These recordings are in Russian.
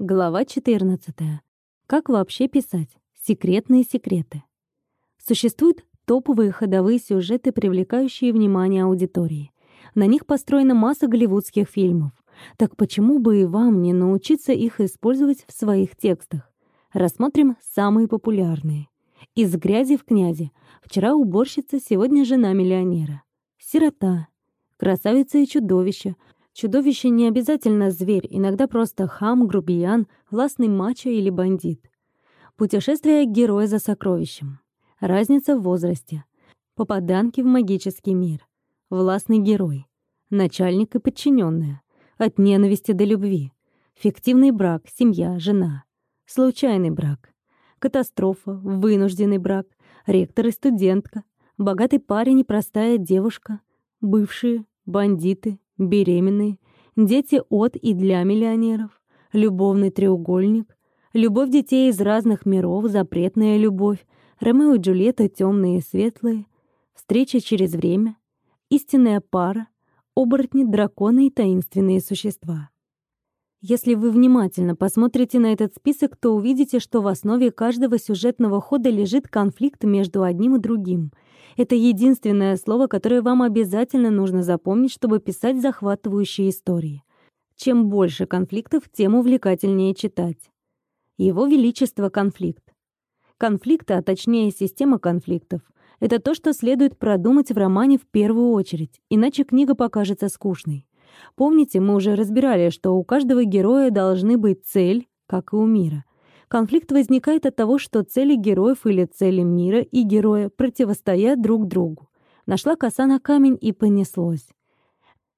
Глава 14. Как вообще писать? Секретные секреты. Существуют топовые ходовые сюжеты, привлекающие внимание аудитории. На них построена масса голливудских фильмов. Так почему бы и вам не научиться их использовать в своих текстах? Рассмотрим самые популярные. Из грязи в князи. Вчера уборщица, сегодня жена миллионера. Сирота. Красавица и чудовище. Чудовище не обязательно зверь, иногда просто хам, грубиян, властный мачо или бандит. Путешествие героя за сокровищем. Разница в возрасте. Попаданки в магический мир. Властный герой. Начальник и подчиненная. От ненависти до любви. Фиктивный брак, семья, жена. Случайный брак. Катастрофа, вынужденный брак. Ректор и студентка. Богатый парень и простая девушка. Бывшие, бандиты, беременные, дети от и для миллионеров, любовный треугольник, любовь детей из разных миров, запретная любовь, Ромео и Джульетта темные и светлые, встреча через время, истинная пара, оборотни, драконы и таинственные существа. Если вы внимательно посмотрите на этот список, то увидите, что в основе каждого сюжетного хода лежит конфликт между одним и другим — это единственное слово, которое вам обязательно нужно запомнить, чтобы писать захватывающие истории. Чем больше конфликтов, тем увлекательнее читать. Его Величество — конфликт. Конфликты, а точнее система конфликтов, это то, что следует продумать в романе в первую очередь, иначе книга покажется скучной. Помните, мы уже разбирали, что у каждого героя должны быть цель, как и у мира. Конфликт возникает от того, что цели героев или цели мира и героя противостоят друг другу. Нашла коса на камень и понеслось.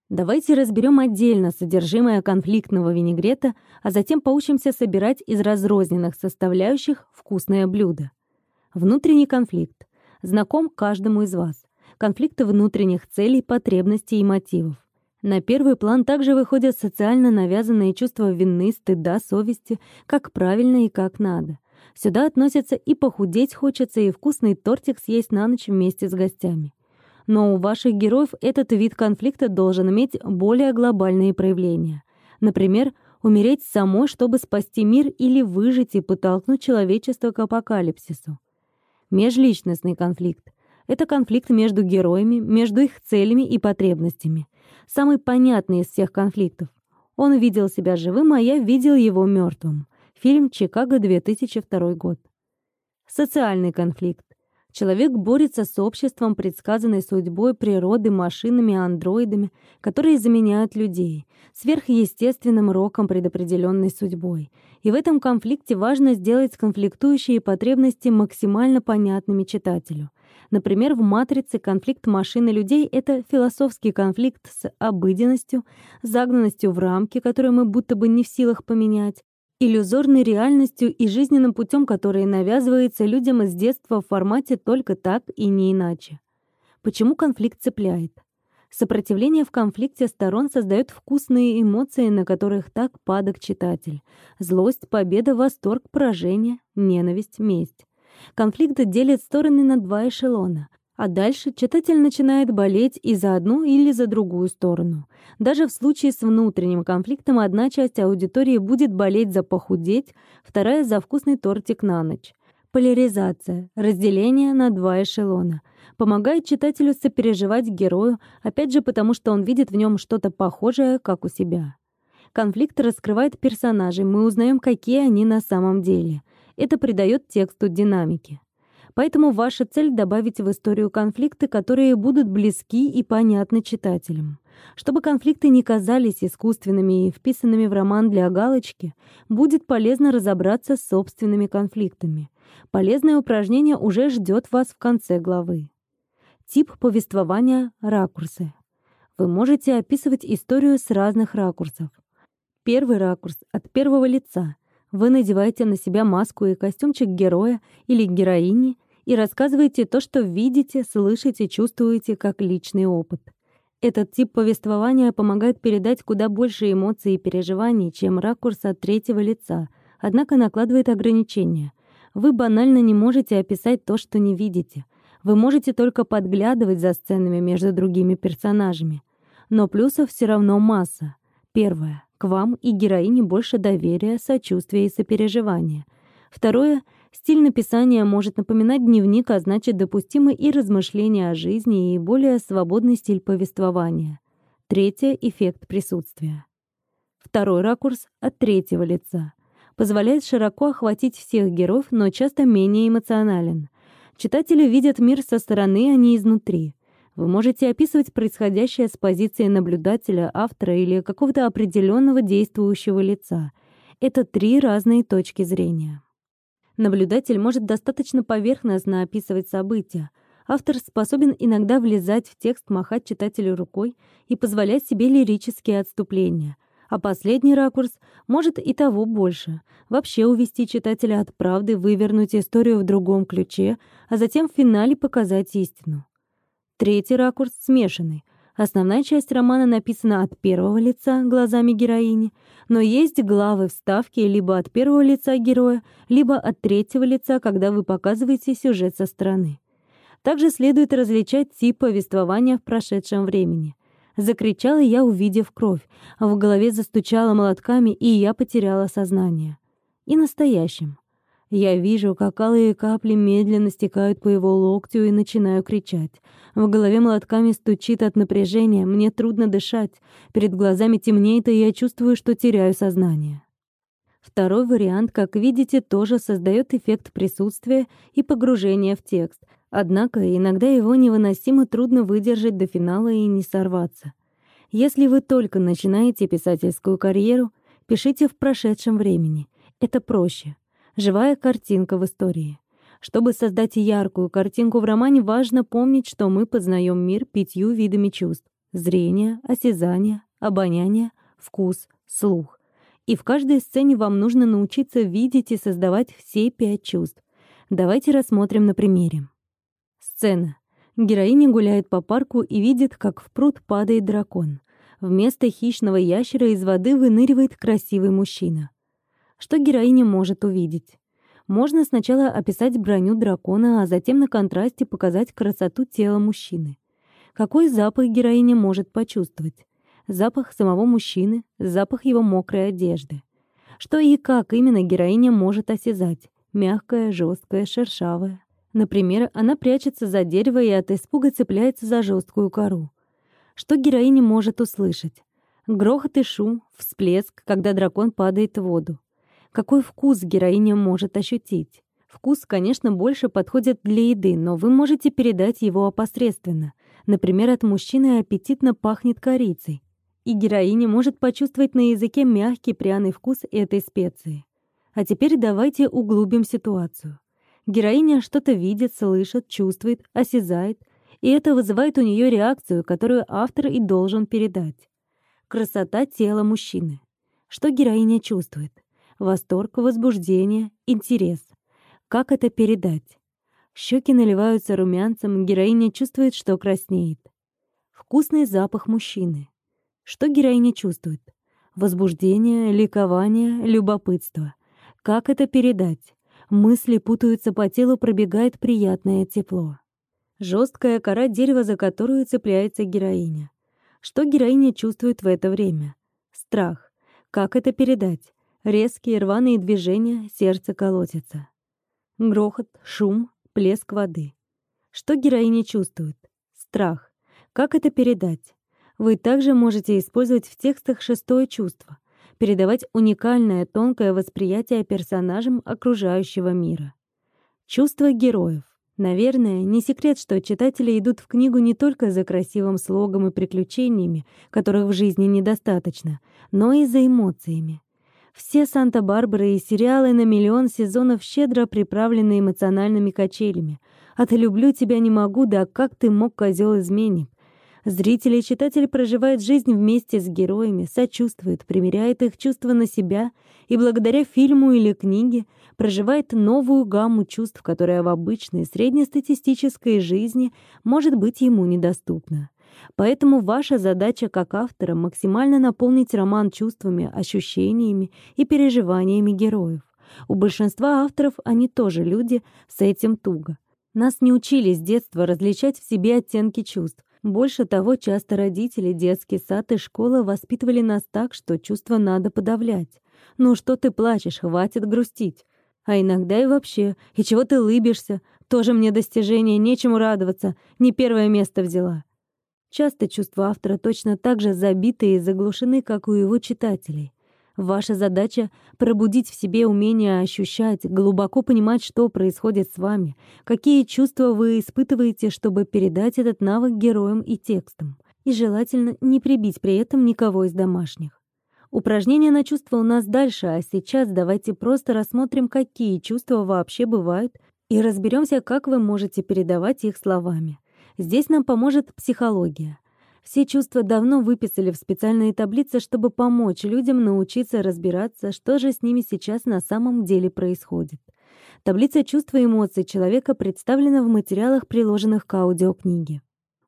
Давайте разберем отдельно содержимое конфликтного винегрета, а затем поучимся собирать из разрозненных составляющих вкусное блюдо. Внутренний конфликт. Знаком каждому из вас. Конфликты внутренних целей, потребностей и мотивов. На первый план также выходят социально навязанные чувства вины, стыда, совести, как правильно и как надо. Сюда относятся и похудеть хочется, и вкусный тортик съесть на ночь вместе с гостями. Но у ваших героев этот вид конфликта должен иметь более глобальные проявления. Например, умереть самой, чтобы спасти мир или выжить и подтолкнуть человечество к апокалипсису. Межличностный конфликт — это конфликт между героями, между их целями и потребностями самый понятный из всех конфликтов. Он видел себя живым, а я видел его мертвым. Фильм «Чикаго, 2002 год». Социальный конфликт. Человек борется с обществом, предсказанной судьбой, природы, машинами, андроидами, которые заменяют людей, сверхъестественным роком, предопределенной судьбой. И в этом конфликте важно сделать конфликтующие потребности максимально понятными читателю. Например, в «Матрице» конфликт машины людей — это философский конфликт с обыденностью, загнанностью в рамки, которые мы будто бы не в силах поменять, иллюзорной реальностью и жизненным путем, который навязывается людям из детства в формате только так и не иначе. Почему конфликт цепляет? Сопротивление в конфликте сторон создает вкусные эмоции, на которых так падок читатель. Злость, победа, восторг, поражение, ненависть, месть. Конфликт делит стороны на два эшелона. А дальше читатель начинает болеть и за одну или за другую сторону. Даже в случае с внутренним конфликтом одна часть аудитории будет болеть за похудеть, вторая — за вкусный тортик на ночь. Поляризация, разделение на два эшелона. Помогает читателю сопереживать герою, опять же потому, что он видит в нем что-то похожее, как у себя. Конфликт раскрывает персонажей, мы узнаем, какие они на самом деле. Это придает тексту динамики. Поэтому ваша цель — добавить в историю конфликты, которые будут близки и понятны читателям. Чтобы конфликты не казались искусственными и вписанными в роман для галочки, будет полезно разобраться с собственными конфликтами. Полезное упражнение уже ждет вас в конце главы. Тип повествования — ракурсы. Вы можете описывать историю с разных ракурсов. Первый ракурс — от первого лица. Вы надеваете на себя маску и костюмчик героя или героини и рассказываете то, что видите, слышите, чувствуете как личный опыт. Этот тип повествования помогает передать куда больше эмоций и переживаний, чем ракурс от третьего лица, однако накладывает ограничения. Вы банально не можете описать то, что не видите. Вы можете только подглядывать за сценами между другими персонажами. Но плюсов все равно масса. Первое. К вам и героине больше доверия, сочувствия и сопереживания. Второе — стиль написания может напоминать дневник, а значит, допустимы и размышления о жизни, и более свободный стиль повествования. Третье — эффект присутствия. Второй ракурс от третьего лица. Позволяет широко охватить всех героев, но часто менее эмоционален. Читатели видят мир со стороны, а не изнутри. Вы можете описывать происходящее с позиции наблюдателя, автора или какого-то определенного действующего лица. Это три разные точки зрения. Наблюдатель может достаточно поверхностно описывать события. Автор способен иногда влезать в текст, махать читателю рукой и позволять себе лирические отступления. А последний ракурс может и того больше. Вообще увести читателя от правды, вывернуть историю в другом ключе, а затем в финале показать истину. Третий ракурс смешанный. Основная часть романа написана от первого лица, глазами героини, но есть главы вставки либо от первого лица героя, либо от третьего лица, когда вы показываете сюжет со стороны. Также следует различать тип повествования в прошедшем времени. Закричала я, увидев кровь, а в голове застучала молотками, и я потеряла сознание. И настоящим. Я вижу, как алые капли медленно стекают по его локтю и начинаю кричать. В голове молотками стучит от напряжения, мне трудно дышать. Перед глазами темнеет, и я чувствую, что теряю сознание. Второй вариант, как видите, тоже создает эффект присутствия и погружения в текст. Однако иногда его невыносимо трудно выдержать до финала и не сорваться. Если вы только начинаете писательскую карьеру, пишите в прошедшем времени. Это проще живая картинка в истории. Чтобы создать яркую картинку в романе, важно помнить, что мы познаем мир пятью видами чувств: зрение, осязание, обоняние, вкус, слух. И в каждой сцене вам нужно научиться видеть и создавать все пять чувств. Давайте рассмотрим на примере. Сцена. Героиня гуляет по парку и видит, как в пруд падает дракон. Вместо хищного ящера из воды выныривает красивый мужчина. Что героиня может увидеть? Можно сначала описать броню дракона, а затем на контрасте показать красоту тела мужчины. Какой запах героиня может почувствовать? Запах самого мужчины, запах его мокрой одежды. Что и как именно героиня может осязать? Мягкое, жесткое, шершавое. Например, она прячется за дерево и от испуга цепляется за жесткую кору. Что героиня может услышать? Грохот и шум, всплеск, когда дракон падает в воду. Какой вкус героиня может ощутить? Вкус, конечно, больше подходит для еды, но вы можете передать его опосредственно. Например, от мужчины аппетитно пахнет корицей. И героиня может почувствовать на языке мягкий пряный вкус этой специи. А теперь давайте углубим ситуацию. Героиня что-то видит, слышит, чувствует, осязает, и это вызывает у нее реакцию, которую автор и должен передать. Красота тела мужчины. Что героиня чувствует? Восторг, возбуждение, интерес. Как это передать? Щеки наливаются румянцем, героиня чувствует, что краснеет. Вкусный запах мужчины. Что героиня чувствует? Возбуждение, ликование, любопытство. Как это передать? Мысли путаются по телу, пробегает приятное тепло. Жесткая кора дерева, за которую цепляется героиня. Что героиня чувствует в это время? Страх. Как это передать? Резкие рваные движения, сердце колотится. Грохот, шум, плеск воды. Что героиня чувствует? Страх. Как это передать? Вы также можете использовать в текстах шестое чувство, передавать уникальное тонкое восприятие персонажам окружающего мира. Чувства героев. Наверное, не секрет, что читатели идут в книгу не только за красивым слогом и приключениями, которых в жизни недостаточно, но и за эмоциями. Все Санта-Барбары и сериалы на миллион сезонов щедро приправлены эмоциональными качелями. От «люблю тебя не могу» да «как ты мог, козел изменник». Зрители и читатели проживают жизнь вместе с героями, сочувствуют, примеряют их чувства на себя и благодаря фильму или книге проживает новую гамму чувств, которая в обычной среднестатистической жизни может быть ему недоступна. Поэтому ваша задача как автора максимально наполнить роман чувствами, ощущениями и переживаниями героев. У большинства авторов они тоже люди, с этим туго. Нас не учили с детства различать в себе оттенки чувств. Больше того, часто родители, детский сад и школа воспитывали нас так, что чувства надо подавлять. «Ну что ты плачешь? Хватит грустить!» А иногда и вообще. «И чего ты лыбишься? Тоже мне достижение, нечему радоваться. Не первое место взяла». Часто чувства автора точно так же забиты и заглушены, как у его читателей. Ваша задача — пробудить в себе умение ощущать, глубоко понимать, что происходит с вами, какие чувства вы испытываете, чтобы передать этот навык героям и текстам. И желательно не прибить при этом никого из домашних. Упражнения на чувства у нас дальше, а сейчас давайте просто рассмотрим, какие чувства вообще бывают, и разберемся, как вы можете передавать их словами. Здесь нам поможет психология — все чувства давно выписали в специальные таблицы, чтобы помочь людям научиться разбираться, что же с ними сейчас на самом деле происходит. Таблица чувств и эмоций человека представлена в материалах, приложенных к аудиокниге.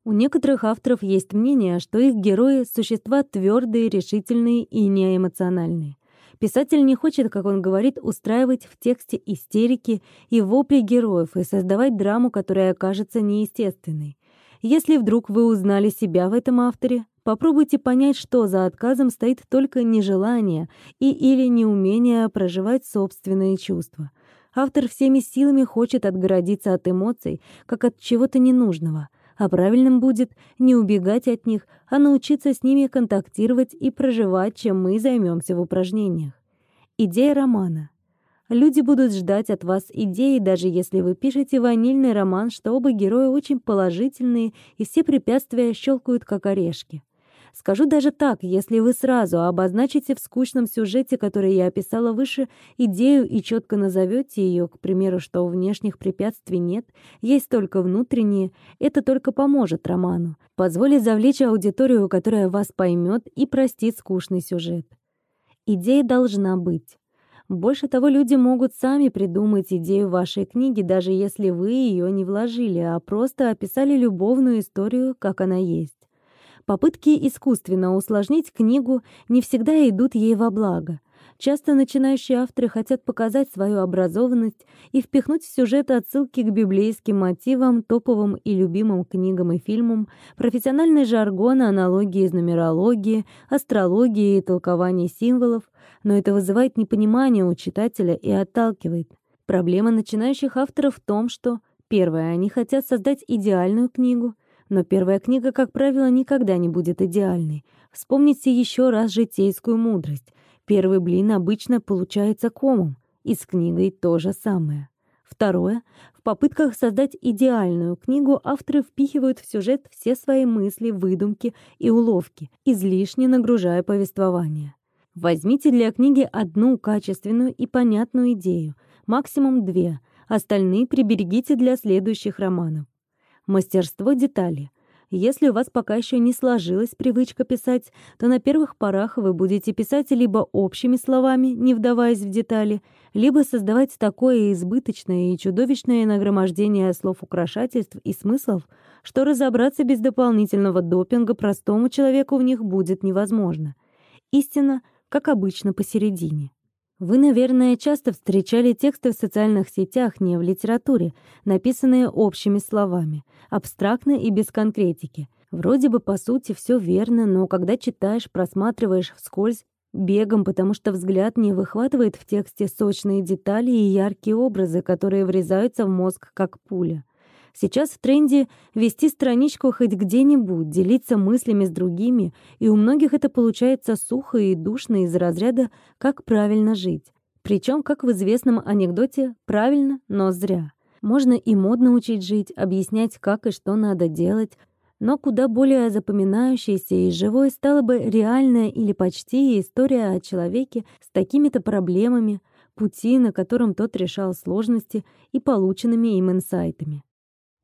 У некоторых авторов есть мнение, что их герои — существа твердые, решительные и неэмоциональные. Писатель не хочет, как он говорит, устраивать в тексте истерики и вопли героев и создавать драму, которая окажется неестественной. Если вдруг вы узнали себя в этом авторе, попробуйте понять, что за отказом стоит только нежелание и или неумение проживать собственные чувства. Автор всеми силами хочет отгородиться от эмоций, как от чего-то ненужного, а правильным будет не убегать от них, а научиться с ними контактировать и проживать, чем мы займемся в упражнениях. Идея романа. Люди будут ждать от вас идеи, даже если вы пишете ванильный роман, что оба героя очень положительные и все препятствия щелкают как орешки. Скажу даже так, если вы сразу обозначите в скучном сюжете, который я описала выше, идею и четко назовете ее, к примеру, что внешних препятствий нет, есть только внутренние, это только поможет роману, позволит завлечь аудиторию, которая вас поймет и простит скучный сюжет. Идея должна быть. Больше того, люди могут сами придумать идею вашей книги, даже если вы ее не вложили, а просто описали любовную историю, как она есть. Попытки искусственно усложнить книгу не всегда идут ей во благо. Часто начинающие авторы хотят показать свою образованность и впихнуть в сюжет отсылки к библейским мотивам, топовым и любимым книгам и фильмам, профессиональный жаргон, аналогии из нумерологии, астрологии и толкования символов, но это вызывает непонимание у читателя и отталкивает. Проблема начинающих авторов в том, что, первое, они хотят создать идеальную книгу, но первая книга, как правило, никогда не будет идеальной. Вспомните еще раз житейскую мудрость. Первый блин обычно получается комом, и с книгой то же самое. Второе. В попытках создать идеальную книгу авторы впихивают в сюжет все свои мысли, выдумки и уловки, излишне нагружая повествование. Возьмите для книги одну качественную и понятную идею, максимум две, остальные приберегите для следующих романов. Мастерство детали — если у вас пока еще не сложилась привычка писать, то на первых порах вы будете писать либо общими словами, не вдаваясь в детали, либо создавать такое избыточное и чудовищное нагромождение слов-украшательств и смыслов, что разобраться без дополнительного допинга простому человеку в них будет невозможно. Истина, как обычно, посередине. Вы, наверное, часто встречали тексты в социальных сетях, не в литературе, написанные общими словами, абстрактно и без конкретики. Вроде бы, по сути, все верно, но когда читаешь, просматриваешь вскользь, бегом, потому что взгляд не выхватывает в тексте сочные детали и яркие образы, которые врезаются в мозг как пуля. Сейчас в тренде вести страничку хоть где-нибудь, делиться мыслями с другими, и у многих это получается сухо и душно из разряда «как правильно жить». Причем, как в известном анекдоте, правильно, но зря. Можно и модно учить жить, объяснять, как и что надо делать, но куда более запоминающейся и живой стала бы реальная или почти история о человеке с такими-то проблемами, пути, на котором тот решал сложности и полученными им инсайтами.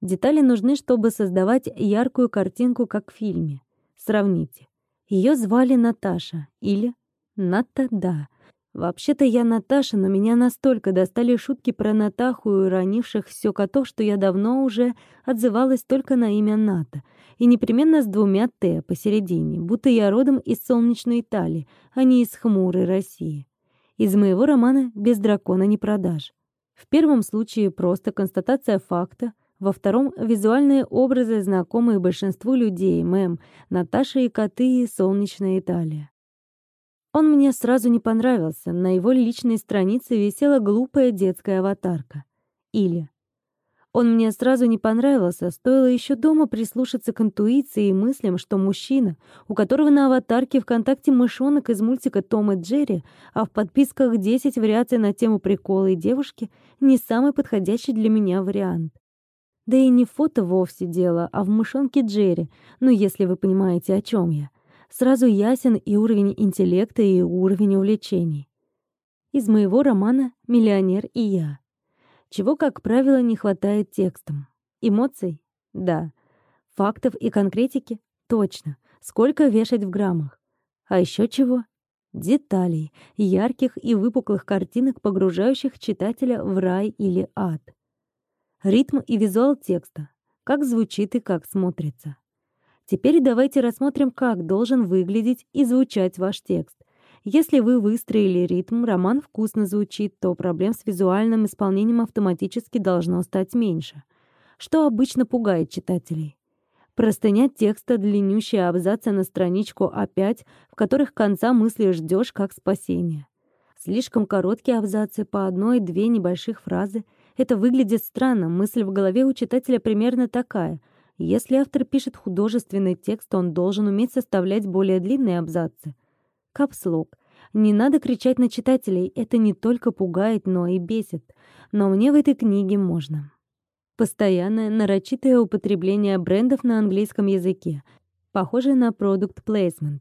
Детали нужны, чтобы создавать яркую картинку, как в фильме. Сравните. Ее звали Наташа или Ната да. Вообще-то я Наташа, но меня настолько достали шутки про Натаху и ранивших все котов, что я давно уже отзывалась только на имя Ната. И непременно с двумя «Т» посередине, будто я родом из солнечной Италии, а не из хмурой России. Из моего романа «Без дракона не продаж». В первом случае просто констатация факта — Во втором — визуальные образы, знакомые большинству людей, мэм, Наташа и коты и солнечная Италия. Он мне сразу не понравился, на его личной странице висела глупая детская аватарка. Или он мне сразу не понравился, стоило еще дома прислушаться к интуиции и мыслям, что мужчина, у которого на аватарке ВКонтакте мышонок из мультика «Том и Джерри», а в подписках 10 вариаций на тему прикола и девушки, не самый подходящий для меня вариант. Да и не фото вовсе дело, а в мышонке Джерри, ну если вы понимаете, о чем я. Сразу ясен и уровень интеллекта, и уровень увлечений. Из моего романа «Миллионер и я» чего, как правило, не хватает текстом. Эмоций? Да. Фактов и конкретики? Точно. Сколько вешать в граммах? А еще чего? Деталей, ярких и выпуклых картинок, погружающих читателя в рай или ад. Ритм и визуал текста. Как звучит и как смотрится. Теперь давайте рассмотрим, как должен выглядеть и звучать ваш текст. Если вы выстроили ритм, роман вкусно звучит, то проблем с визуальным исполнением автоматически должно стать меньше. Что обычно пугает читателей? Простыня текста, длиннющие абзацы на страничку А5, в которых конца мысли ждешь как спасение. Слишком короткие абзацы по одной-две небольших фразы. Это выглядит странно, мысль в голове у читателя примерно такая. Если автор пишет художественный текст, он должен уметь составлять более длинные абзацы. Капслок. Не надо кричать на читателей, это не только пугает, но и бесит. Но мне в этой книге можно. Постоянное, нарочитое употребление брендов на английском языке, похожее на продукт placement.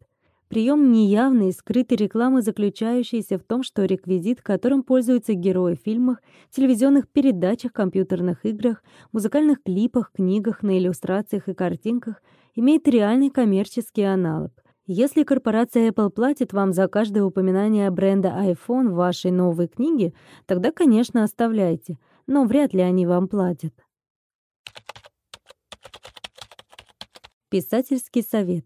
Прием неявной, скрытой рекламы, заключающейся в том, что реквизит, которым пользуются герои в фильмах, телевизионных передачах, компьютерных играх, музыкальных клипах, книгах, на иллюстрациях и картинках, имеет реальный коммерческий аналог. Если корпорация Apple платит вам за каждое упоминание бренда iPhone в вашей новой книге, тогда, конечно, оставляйте, но вряд ли они вам платят. Писательский совет.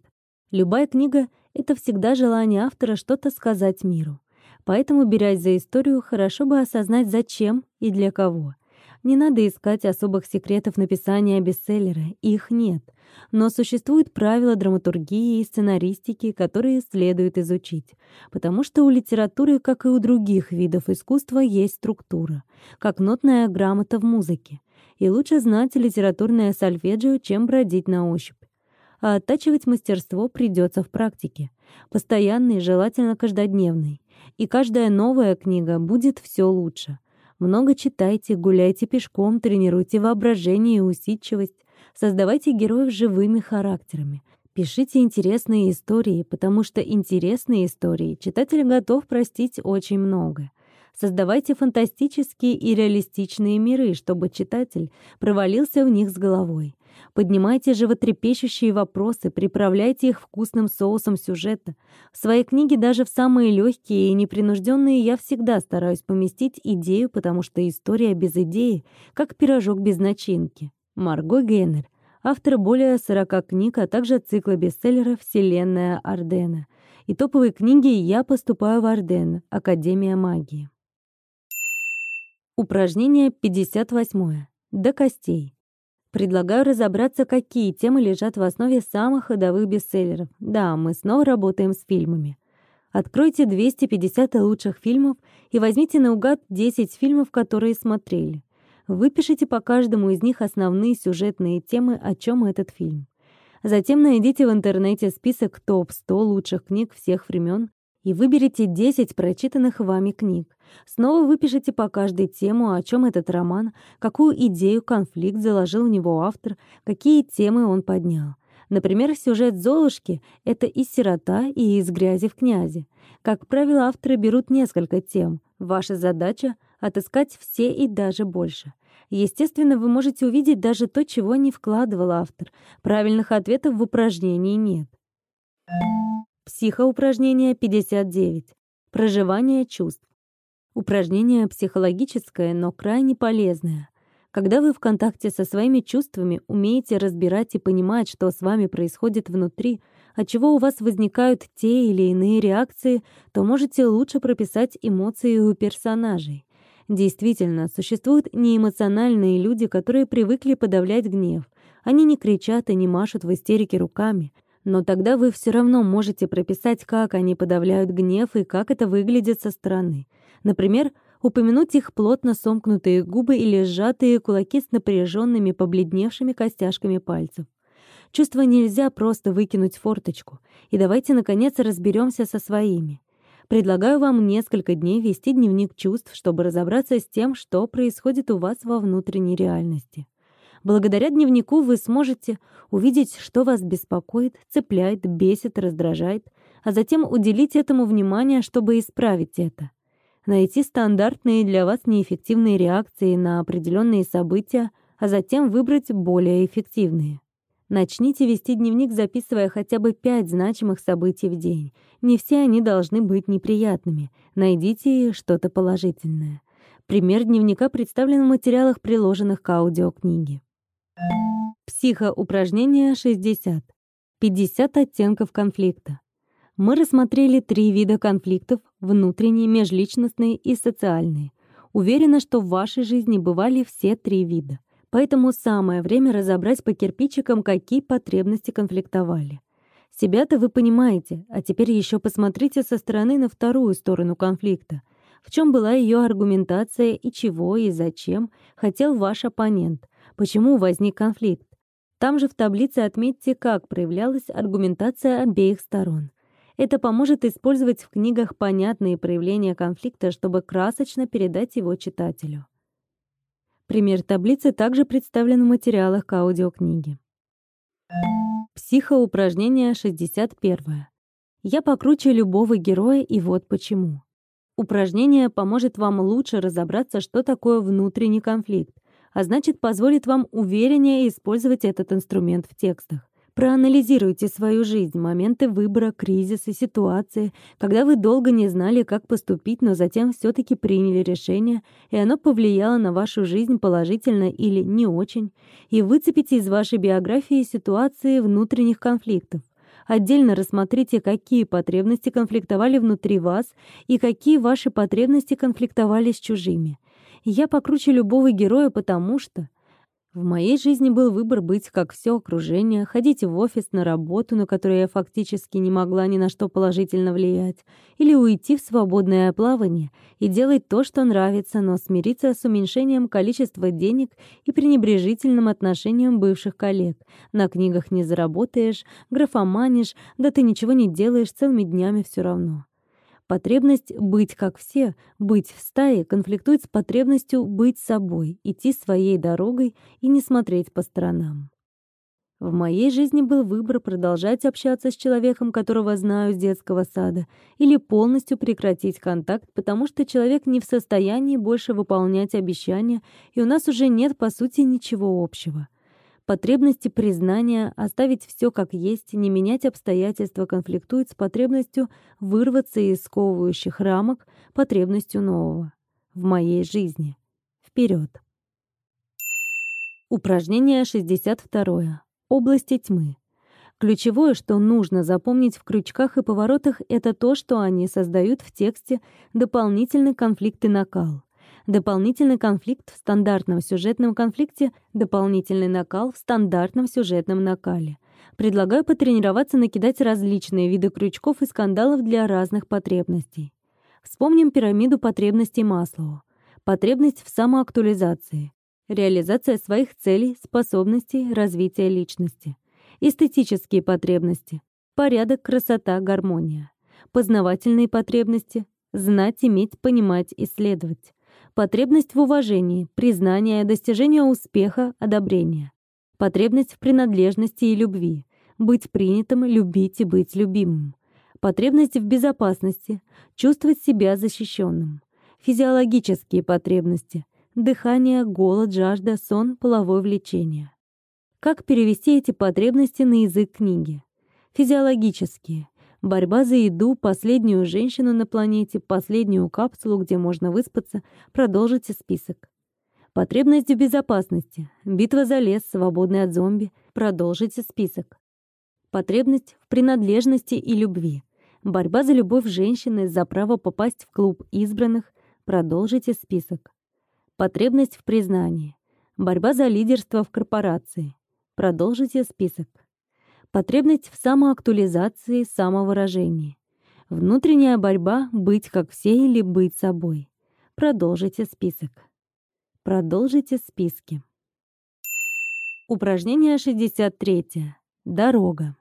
Любая книга — это всегда желание автора что-то сказать миру. Поэтому, берясь за историю, хорошо бы осознать, зачем и для кого. Не надо искать особых секретов написания бестселлера, их нет. Но существуют правила драматургии и сценаристики, которые следует изучить. Потому что у литературы, как и у других видов искусства, есть структура, как нотная грамота в музыке. И лучше знать литературное сольфеджио, чем бродить на ощупь. А оттачивать мастерство придется в практике. Постоянный, желательно каждодневный. И каждая новая книга будет все лучше — много читайте, гуляйте пешком, тренируйте воображение и усидчивость, создавайте героев живыми характерами. Пишите интересные истории, потому что интересные истории читатель готов простить очень много. Создавайте фантастические и реалистичные миры, чтобы читатель провалился в них с головой. Поднимайте животрепещущие вопросы, приправляйте их вкусным соусом сюжета. В своей книге даже в самые легкие и непринужденные я всегда стараюсь поместить идею, потому что история без идеи, как пирожок без начинки. Марго Геннер, автор более 40 книг, а также цикла бестселлеров «Вселенная Ардена». И топовые книги «Я поступаю в Арден. Академия магии». Упражнение 58. До костей. Предлагаю разобраться, какие темы лежат в основе самых ходовых бестселлеров. Да, мы снова работаем с фильмами. Откройте 250 лучших фильмов и возьмите наугад 10 фильмов, которые смотрели. Выпишите по каждому из них основные сюжетные темы, о чем этот фильм. Затем найдите в интернете список топ-100 лучших книг всех времен и выберите 10 прочитанных вами книг. Снова выпишите по каждой тему, о чем этот роман, какую идею, конфликт заложил в него автор, какие темы он поднял. Например, сюжет «Золушки» — это и сирота, и из грязи в князе. Как правило, авторы берут несколько тем. Ваша задача — отыскать все и даже больше. Естественно, вы можете увидеть даже то, чего не вкладывал автор. Правильных ответов в упражнении нет. Психоупражнение 59. Проживание чувств. Упражнение психологическое, но крайне полезное. Когда вы в контакте со своими чувствами умеете разбирать и понимать, что с вами происходит внутри, от чего у вас возникают те или иные реакции, то можете лучше прописать эмоции у персонажей. Действительно, существуют неэмоциональные люди, которые привыкли подавлять гнев. Они не кричат и не машут в истерике руками. Но тогда вы все равно можете прописать, как они подавляют гнев и как это выглядит со стороны. Например, упомянуть их плотно сомкнутые губы или сжатые кулаки с напряженными побледневшими костяшками пальцев. Чувства нельзя просто выкинуть форточку. И давайте, наконец, разберемся со своими. Предлагаю вам несколько дней вести дневник чувств, чтобы разобраться с тем, что происходит у вас во внутренней реальности. Благодаря дневнику вы сможете увидеть, что вас беспокоит, цепляет, бесит, раздражает, а затем уделить этому внимание, чтобы исправить это найти стандартные для вас неэффективные реакции на определенные события, а затем выбрать более эффективные. Начните вести дневник, записывая хотя бы пять значимых событий в день. Не все они должны быть неприятными. Найдите что-то положительное. Пример дневника представлен в материалах, приложенных к аудиокниге. Психоупражнение 60. 50 оттенков конфликта мы рассмотрели три вида конфликтов — внутренние, межличностные и социальные. Уверена, что в вашей жизни бывали все три вида. Поэтому самое время разобрать по кирпичикам, какие потребности конфликтовали. Себя-то вы понимаете, а теперь еще посмотрите со стороны на вторую сторону конфликта. В чем была ее аргументация и чего и зачем хотел ваш оппонент? Почему возник конфликт? Там же в таблице отметьте, как проявлялась аргументация обеих сторон. Это поможет использовать в книгах понятные проявления конфликта, чтобы красочно передать его читателю. Пример таблицы также представлен в материалах к аудиокниге. Психоупражнение 61. Я покруче любого героя, и вот почему. Упражнение поможет вам лучше разобраться, что такое внутренний конфликт, а значит, позволит вам увереннее использовать этот инструмент в текстах. Проанализируйте свою жизнь, моменты выбора, кризисы, ситуации, когда вы долго не знали, как поступить, но затем все таки приняли решение, и оно повлияло на вашу жизнь положительно или не очень, и выцепите из вашей биографии ситуации внутренних конфликтов. Отдельно рассмотрите, какие потребности конфликтовали внутри вас и какие ваши потребности конфликтовали с чужими. Я покруче любого героя, потому что в моей жизни был выбор быть как все окружение, ходить в офис на работу, на которую я фактически не могла ни на что положительно влиять, или уйти в свободное плавание и делать то, что нравится, но смириться с уменьшением количества денег и пренебрежительным отношением бывших коллег. На книгах не заработаешь, графоманишь, да ты ничего не делаешь целыми днями все равно. Потребность быть как все, быть в стае, конфликтует с потребностью быть собой, идти своей дорогой и не смотреть по сторонам. В моей жизни был выбор продолжать общаться с человеком, которого знаю с детского сада, или полностью прекратить контакт, потому что человек не в состоянии больше выполнять обещания, и у нас уже нет, по сути, ничего общего потребности признания, оставить все как есть, не менять обстоятельства конфликтует с потребностью вырваться из сковывающих рамок, потребностью нового. В моей жизни. Вперед. Упражнение 62. Области тьмы. Ключевое, что нужно запомнить в крючках и поворотах, это то, что они создают в тексте дополнительный конфликт и накал. Дополнительный конфликт в стандартном сюжетном конфликте, дополнительный накал в стандартном сюжетном накале. Предлагаю потренироваться накидать различные виды крючков и скандалов для разных потребностей. Вспомним пирамиду потребностей Маслоу. Потребность в самоактуализации. Реализация своих целей, способностей, развития личности. Эстетические потребности. Порядок, красота, гармония. Познавательные потребности. Знать, иметь, понимать, исследовать потребность в уважении, признании, достижении успеха, одобрения, потребность в принадлежности и любви, быть принятым, любить и быть любимым, потребность в безопасности, чувствовать себя защищенным, физиологические потребности, дыхание, голод, жажда, сон, половое влечение. Как перевести эти потребности на язык книги? Физиологические борьба за еду, последнюю женщину на планете, последнюю капсулу, где можно выспаться, продолжите список. Потребность в безопасности, битва за лес, свободный от зомби, продолжите список. Потребность в принадлежности и любви, борьба за любовь женщины, за право попасть в клуб избранных, продолжите список. Потребность в признании. Борьба за лидерство в корпорации. Продолжите список. Потребность в самоактуализации, самовыражении. Внутренняя борьба — быть как все или быть собой. Продолжите список. Продолжите списки. Упражнение 63. Дорога.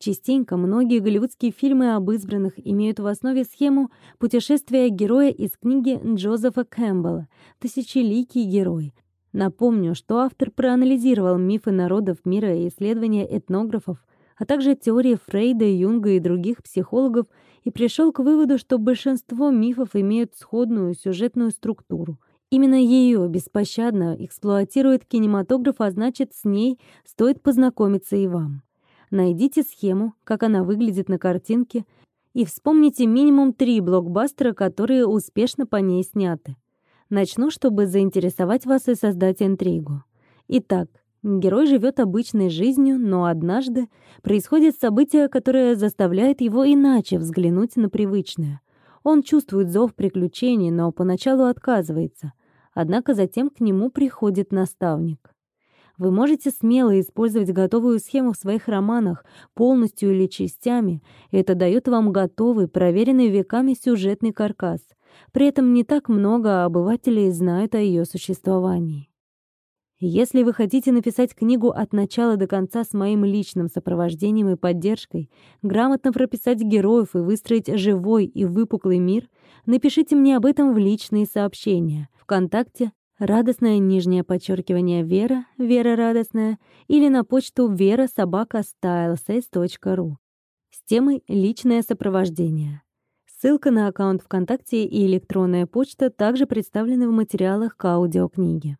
Частенько многие голливудские фильмы об избранных имеют в основе схему путешествия героя из книги Джозефа Кэмпбелла «Тысячеликий герой». Напомню, что автор проанализировал мифы народов мира и исследования этнографов, а также теории Фрейда, Юнга и других психологов и пришел к выводу, что большинство мифов имеют сходную сюжетную структуру. Именно ее беспощадно эксплуатирует кинематограф, а значит, с ней стоит познакомиться и вам. Найдите схему, как она выглядит на картинке, и вспомните минимум три блокбастера, которые успешно по ней сняты. Начну, чтобы заинтересовать вас и создать интригу. Итак, Герой живет обычной жизнью, но однажды происходит событие, которое заставляет его иначе взглянуть на привычное. Он чувствует зов приключений, но поначалу отказывается. Однако затем к нему приходит наставник. Вы можете смело использовать готовую схему в своих романах, полностью или частями. Это дает вам готовый, проверенный веками сюжетный каркас. При этом не так много обывателей знают о ее существовании. Если вы хотите написать книгу от начала до конца с моим личным сопровождением и поддержкой, грамотно прописать героев и выстроить живой и выпуклый мир, напишите мне об этом в личные сообщения. Вконтакте радостное нижнее подчеркивание Вера, Вера радостная, или на почту вера собака с темой «Личное сопровождение». Ссылка на аккаунт ВКонтакте и электронная почта также представлены в материалах к аудиокниге.